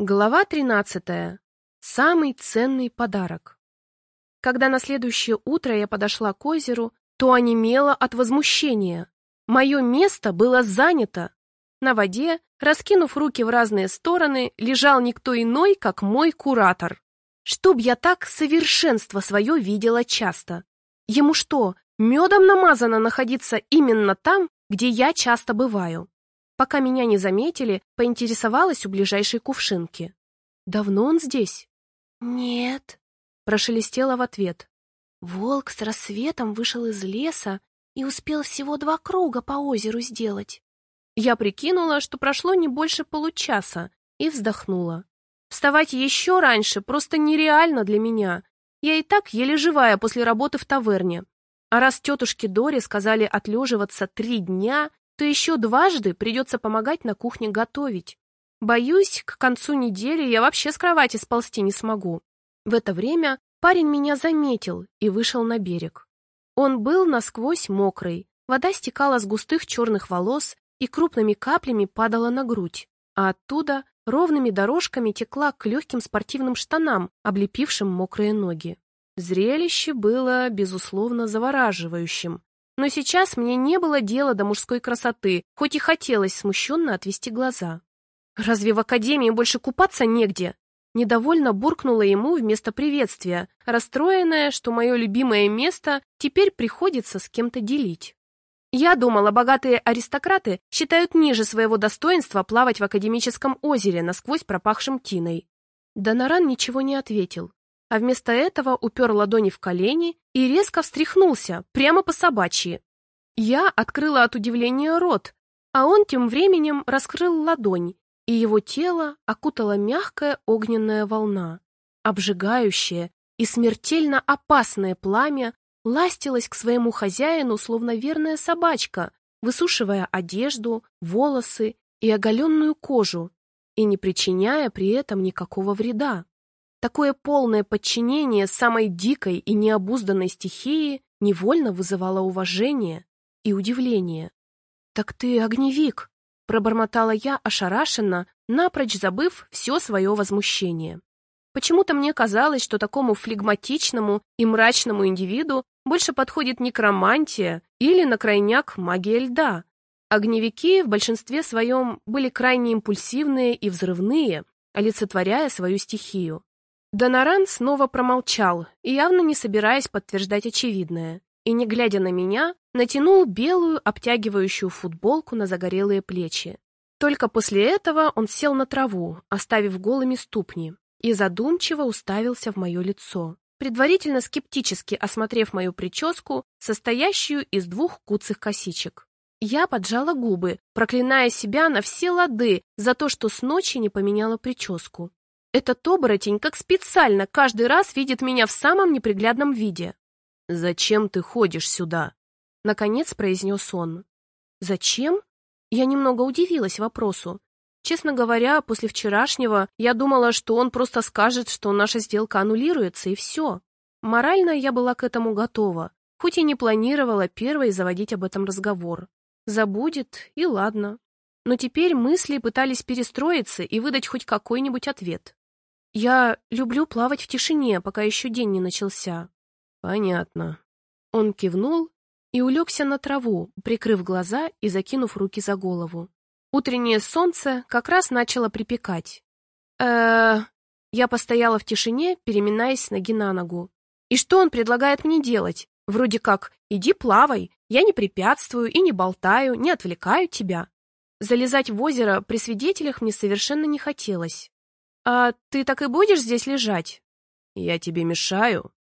Глава 13. Самый ценный подарок. Когда на следующее утро я подошла к озеру, то онемела от возмущения. Мое место было занято. На воде, раскинув руки в разные стороны, лежал никто иной, как мой куратор. Чтоб я так совершенство свое видела часто. Ему что, медом намазано находиться именно там, где я часто бываю? Пока меня не заметили, поинтересовалась у ближайшей кувшинки. «Давно он здесь?» «Нет», — прошелестела в ответ. «Волк с рассветом вышел из леса и успел всего два круга по озеру сделать». Я прикинула, что прошло не больше получаса, и вздохнула. Вставать еще раньше просто нереально для меня. Я и так еле живая после работы в таверне. А раз тетушке Доре сказали отлеживаться три дня, то еще дважды придется помогать на кухне готовить. Боюсь, к концу недели я вообще с кровати сползти не смогу. В это время парень меня заметил и вышел на берег. Он был насквозь мокрый, вода стекала с густых черных волос и крупными каплями падала на грудь, а оттуда ровными дорожками текла к легким спортивным штанам, облепившим мокрые ноги. Зрелище было, безусловно, завораживающим, но сейчас мне не было дела до мужской красоты, хоть и хотелось смущенно отвести глаза. «Разве в академии больше купаться негде?» Недовольно буркнула ему вместо приветствия, расстроенная, что мое любимое место теперь приходится с кем-то делить. Я думала, богатые аристократы считают ниже своего достоинства плавать в академическом озере, насквозь пропахшим тиной. Доноран ничего не ответил, а вместо этого упер ладони в колени и резко встряхнулся, прямо по собачьи. Я открыла от удивления рот, а он тем временем раскрыл ладонь, и его тело окутала мягкая огненная волна. Обжигающее и смертельно опасное пламя ластилось к своему хозяину, словно верная собачка, высушивая одежду, волосы и оголенную кожу, и не причиняя при этом никакого вреда. Такое полное подчинение самой дикой и необузданной стихии невольно вызывало уважение и удивление. «Так ты огневик!» — пробормотала я ошарашенно, напрочь забыв все свое возмущение. Почему-то мне казалось, что такому флегматичному и мрачному индивиду больше подходит некромантия или, на крайняк, магия льда. Огневики в большинстве своем были крайне импульсивные и взрывные, олицетворяя свою стихию. Доноран снова промолчал, явно не собираясь подтверждать очевидное, и, не глядя на меня, натянул белую обтягивающую футболку на загорелые плечи. Только после этого он сел на траву, оставив голыми ступни, и задумчиво уставился в мое лицо, предварительно скептически осмотрев мою прическу, состоящую из двух куцых косичек. Я поджала губы, проклиная себя на все лады за то, что с ночи не поменяла прическу. Этот оборотень как специально каждый раз видит меня в самом неприглядном виде. «Зачем ты ходишь сюда?» — наконец произнес он. «Зачем?» Я немного удивилась вопросу. Честно говоря, после вчерашнего я думала, что он просто скажет, что наша сделка аннулируется, и все. Морально я была к этому готова, хоть и не планировала первой заводить об этом разговор. Забудет, и ладно. Но теперь мысли пытались перестроиться и выдать хоть какой-нибудь ответ. Я люблю плавать в тишине, пока еще день не начался. Понятно. Он кивнул и улегся на траву, прикрыв глаза и закинув руки за голову. Утреннее солнце как раз начало припекать. э Я постояла в тишине, переминаясь с ноги на ногу. И что он предлагает мне делать? Вроде как «иди плавай, я не препятствую и не болтаю, не отвлекаю тебя». Залезать в озеро при свидетелях мне совершенно не хотелось. «А ты так и будешь здесь лежать?» «Я тебе мешаю?»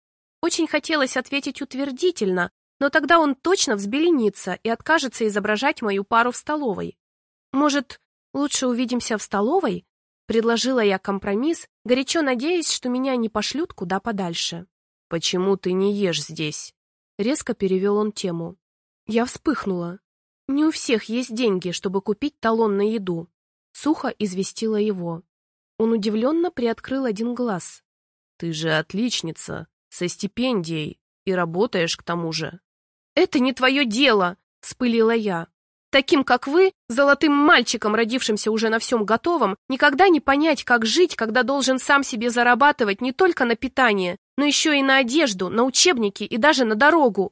Очень хотелось ответить утвердительно, но тогда он точно взбеленится и откажется изображать мою пару в столовой. «Может, лучше увидимся в столовой?» Предложила я компромисс, горячо надеясь, что меня не пошлют куда подальше. «Почему ты не ешь здесь?» Резко перевел он тему. Я вспыхнула. «Не у всех есть деньги, чтобы купить талон на еду», — сухо известила его. Он удивленно приоткрыл один глаз. «Ты же отличница, со стипендией, и работаешь к тому же». «Это не твое дело!» — вспылила я. Таким, как вы, золотым мальчиком, родившимся уже на всем готовом, никогда не понять, как жить, когда должен сам себе зарабатывать не только на питание, но еще и на одежду, на учебники и даже на дорогу.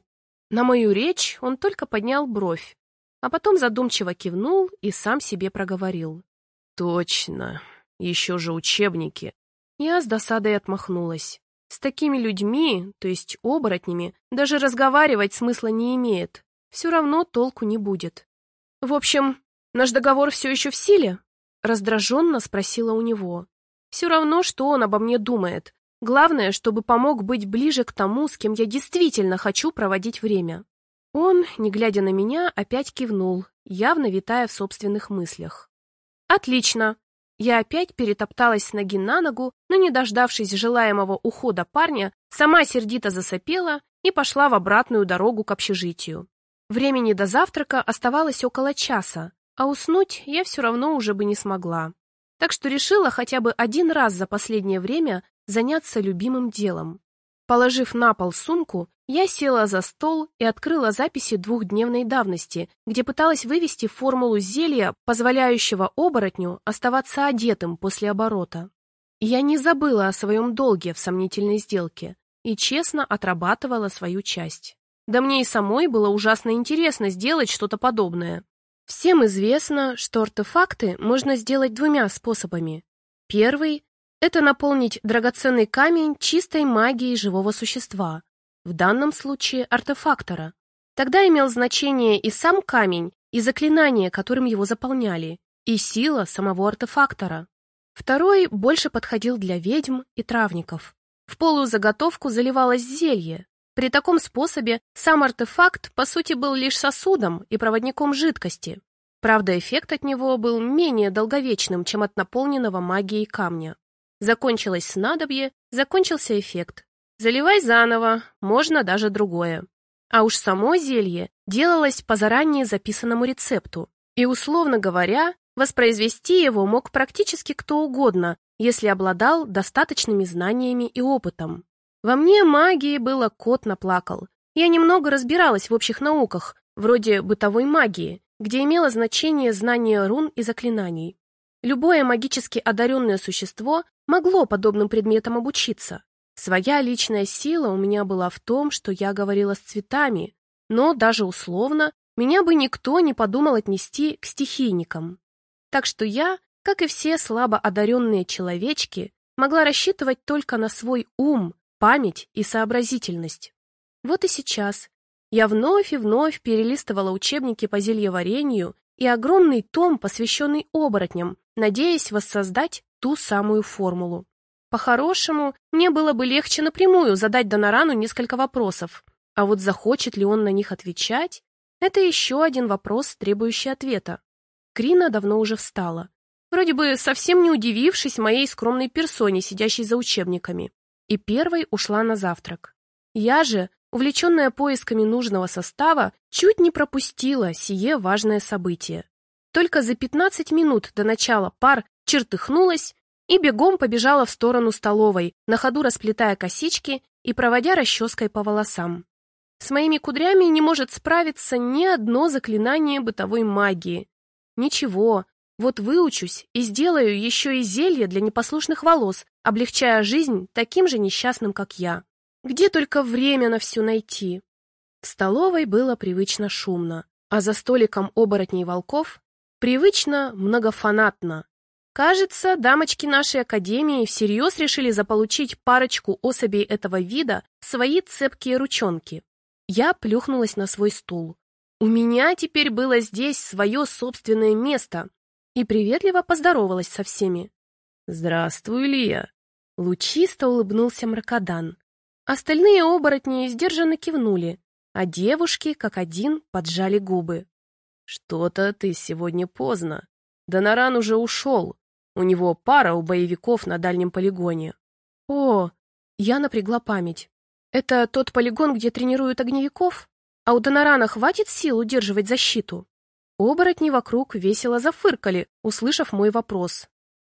На мою речь он только поднял бровь, а потом задумчиво кивнул и сам себе проговорил. «Точно, еще же учебники». Я с досадой отмахнулась. С такими людьми, то есть оборотнями, даже разговаривать смысла не имеет. Все равно толку не будет. В общем, наш договор все еще в силе? Раздраженно спросила у него. Все равно, что он обо мне думает. Главное, чтобы помог быть ближе к тому, с кем я действительно хочу проводить время. Он, не глядя на меня, опять кивнул, явно витая в собственных мыслях. «Отлично!» Я опять перетопталась с ноги на ногу, но, не дождавшись желаемого ухода парня, сама сердито засопела и пошла в обратную дорогу к общежитию. Времени до завтрака оставалось около часа, а уснуть я все равно уже бы не смогла. Так что решила хотя бы один раз за последнее время заняться любимым делом. Положив на пол сумку, я села за стол и открыла записи двухдневной давности, где пыталась вывести формулу зелья, позволяющего оборотню оставаться одетым после оборота. Я не забыла о своем долге в сомнительной сделке и честно отрабатывала свою часть. Да мне и самой было ужасно интересно сделать что-то подобное. Всем известно, что артефакты можно сделать двумя способами. Первый это наполнить драгоценный камень чистой магией живого существа, в данном случае артефактора. Тогда имел значение и сам камень, и заклинание, которым его заполняли, и сила самого артефактора. Второй больше подходил для ведьм и травников. В полую заготовку заливалось зелье. При таком способе сам артефакт, по сути, был лишь сосудом и проводником жидкости. Правда, эффект от него был менее долговечным, чем от наполненного магией камня. Закончилось снадобье, закончился эффект. Заливай заново, можно даже другое. А уж само зелье делалось по заранее записанному рецепту. И, условно говоря, воспроизвести его мог практически кто угодно, если обладал достаточными знаниями и опытом. Во мне магии было кот наплакал. Я немного разбиралась в общих науках, вроде бытовой магии, где имело значение знание рун и заклинаний. Любое магически одаренное существо могло подобным предметам обучиться. Своя личная сила у меня была в том, что я говорила с цветами, но даже условно меня бы никто не подумал отнести к стихийникам. Так что я, как и все слабо одаренные человечки, могла рассчитывать только на свой ум, память и сообразительность. Вот и сейчас я вновь и вновь перелистывала учебники по зельеварению и огромный том, посвященный оборотням, надеясь воссоздать ту самую формулу. По-хорошему, мне было бы легче напрямую задать Донарану несколько вопросов, а вот захочет ли он на них отвечать, это еще один вопрос, требующий ответа. Крина давно уже встала, вроде бы совсем не удивившись моей скромной персоне, сидящей за учебниками, и первой ушла на завтрак. Я же, увлеченная поисками нужного состава, чуть не пропустила сие важное событие. Только за 15 минут до начала пар чертыхнулась и бегом побежала в сторону столовой, на ходу расплетая косички и проводя расческой по волосам. С моими кудрями не может справиться ни одно заклинание бытовой магии. Ничего, вот выучусь и сделаю еще и зелье для непослушных волос, облегчая жизнь таким же несчастным, как я. Где только время на все найти? В столовой было привычно шумно, а за столиком оборотней волков привычно многофанатно. Кажется, дамочки нашей академии всерьез решили заполучить парочку особей этого вида в свои цепкие ручонки. Я плюхнулась на свой стул. У меня теперь было здесь свое собственное место и приветливо поздоровалась со всеми. «Здравствуй, Лия!» Лучисто улыбнулся Мракодан. Остальные оборотни сдержанно кивнули, а девушки, как один, поджали губы. «Что-то ты сегодня поздно. Доноран уже ушел. У него пара у боевиков на дальнем полигоне». «О!» Я напрягла память. «Это тот полигон, где тренируют огневиков? А у Донорана хватит сил удерживать защиту?» Оборотни вокруг весело зафыркали, услышав мой вопрос.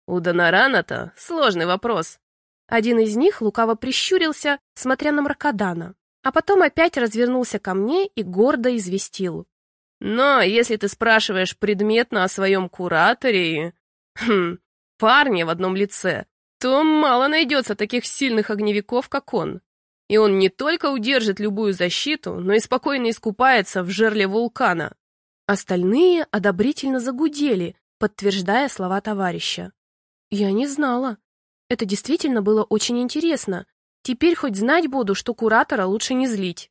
«У Донорана-то сложный вопрос. Один из них лукаво прищурился, смотря на Мракодана, а потом опять развернулся ко мне и гордо известил. Но если ты спрашиваешь предметно о своем кураторе, хм, парне в одном лице, то мало найдется таких сильных огневиков, как он. И он не только удержит любую защиту, но и спокойно искупается в жерле вулкана. Остальные одобрительно загудели, подтверждая слова товарища. Я не знала. Это действительно было очень интересно. Теперь хоть знать буду, что куратора лучше не злить.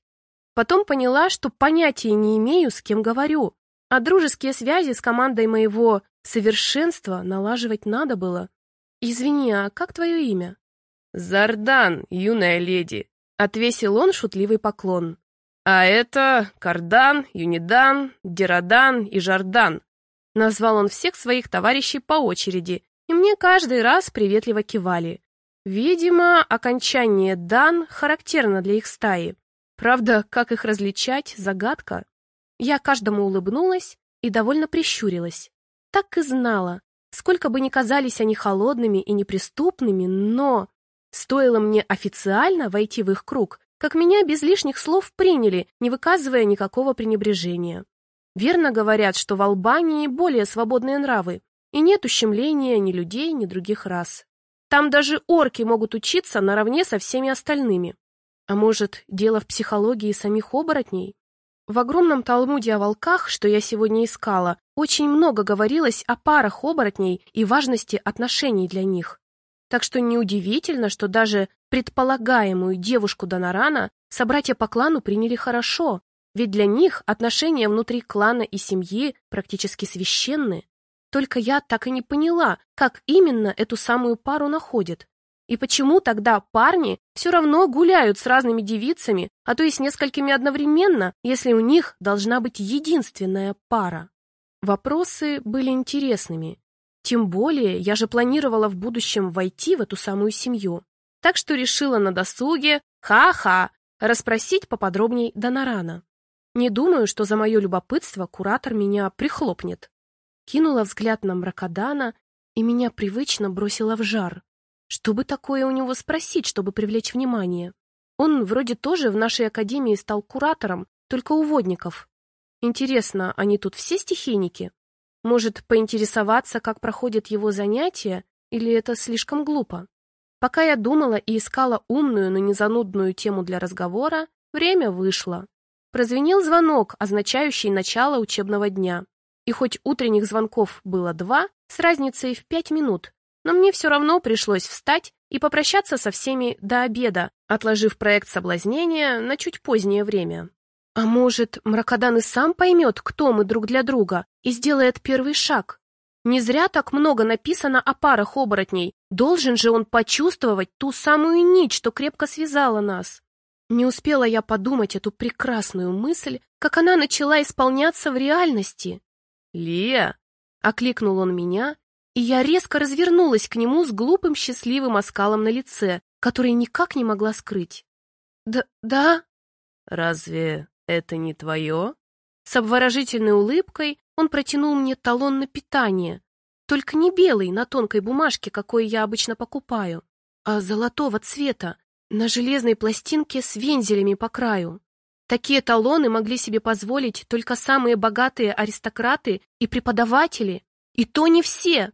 Потом поняла, что понятия не имею, с кем говорю, а дружеские связи с командой моего совершенства налаживать надо было. Извини, а как твое имя? Зардан, юная леди, отвесил он шутливый поклон. А это Кардан, Юнидан, Дирадан и Жардан. Назвал он всех своих товарищей по очереди, и мне каждый раз приветливо кивали. Видимо, окончание «дан» характерно для их стаи. Правда, как их различать – загадка. Я каждому улыбнулась и довольно прищурилась. Так и знала. Сколько бы ни казались они холодными и неприступными, но... Стоило мне официально войти в их круг, как меня без лишних слов приняли, не выказывая никакого пренебрежения. Верно говорят, что в Албании более свободные нравы, и нет ущемления ни людей, ни других рас. Там даже орки могут учиться наравне со всеми остальными. А может, дело в психологии самих оборотней? В огромном талмуде о волках, что я сегодня искала, очень много говорилось о парах оборотней и важности отношений для них. Так что неудивительно, что даже предполагаемую девушку Донорана собратья по клану приняли хорошо, ведь для них отношения внутри клана и семьи практически священны. Только я так и не поняла, как именно эту самую пару находят. И почему тогда парни все равно гуляют с разными девицами, а то и с несколькими одновременно, если у них должна быть единственная пара? Вопросы были интересными, тем более, я же планировала в будущем войти в эту самую семью. Так что решила на досуге, ха-ха, расспросить поподробней Донорана. Не думаю, что за мое любопытство куратор меня прихлопнет. Кинула взгляд на Мракодана, и меня привычно бросило в жар. Что бы такое у него спросить, чтобы привлечь внимание? Он вроде тоже в нашей академии стал куратором, только у водников. Интересно, они тут все стихийники? Может, поинтересоваться, как проходят его занятия, или это слишком глупо? Пока я думала и искала умную, но не занудную тему для разговора, время вышло. Прозвенел звонок, означающий начало учебного дня. И хоть утренних звонков было два, с разницей в пять минут, но мне все равно пришлось встать и попрощаться со всеми до обеда, отложив проект соблазнения на чуть позднее время. А может, Мракодан и сам поймет, кто мы друг для друга, и сделает первый шаг? Не зря так много написано о парах оборотней. Должен же он почувствовать ту самую нить, что крепко связала нас. Не успела я подумать эту прекрасную мысль, как она начала исполняться в реальности. «Лия!» — окликнул он меня, и я резко развернулась к нему с глупым счастливым оскалом на лице, который никак не могла скрыть. «Да... да?» «Разве «Это не твое?» С обворожительной улыбкой он протянул мне талон на питание, только не белый, на тонкой бумажке, какой я обычно покупаю, а золотого цвета, на железной пластинке с вензелями по краю. Такие талоны могли себе позволить только самые богатые аристократы и преподаватели, и то не все.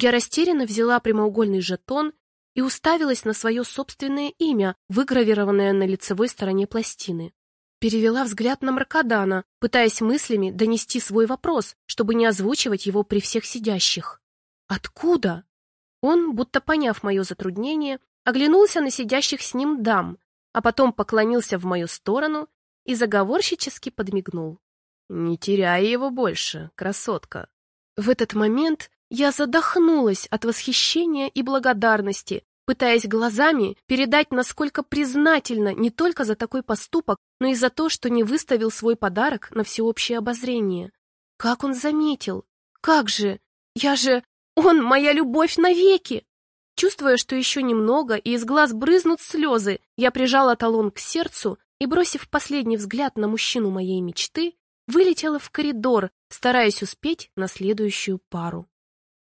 Я растерянно взяла прямоугольный жетон и уставилась на свое собственное имя, выгравированное на лицевой стороне пластины. Перевела взгляд на Маркадана, пытаясь мыслями донести свой вопрос, чтобы не озвучивать его при всех сидящих. «Откуда?» Он, будто поняв мое затруднение, оглянулся на сидящих с ним дам, а потом поклонился в мою сторону и заговорщически подмигнул. «Не теряй его больше, красотка!» В этот момент я задохнулась от восхищения и благодарности, пытаясь глазами передать, насколько признательна не только за такой поступок, но и за то, что не выставил свой подарок на всеобщее обозрение. Как он заметил? Как же? Я же... Он моя любовь навеки! Чувствуя, что еще немного, и из глаз брызнут слезы, я прижала талон к сердцу и, бросив последний взгляд на мужчину моей мечты, вылетела в коридор, стараясь успеть на следующую пару.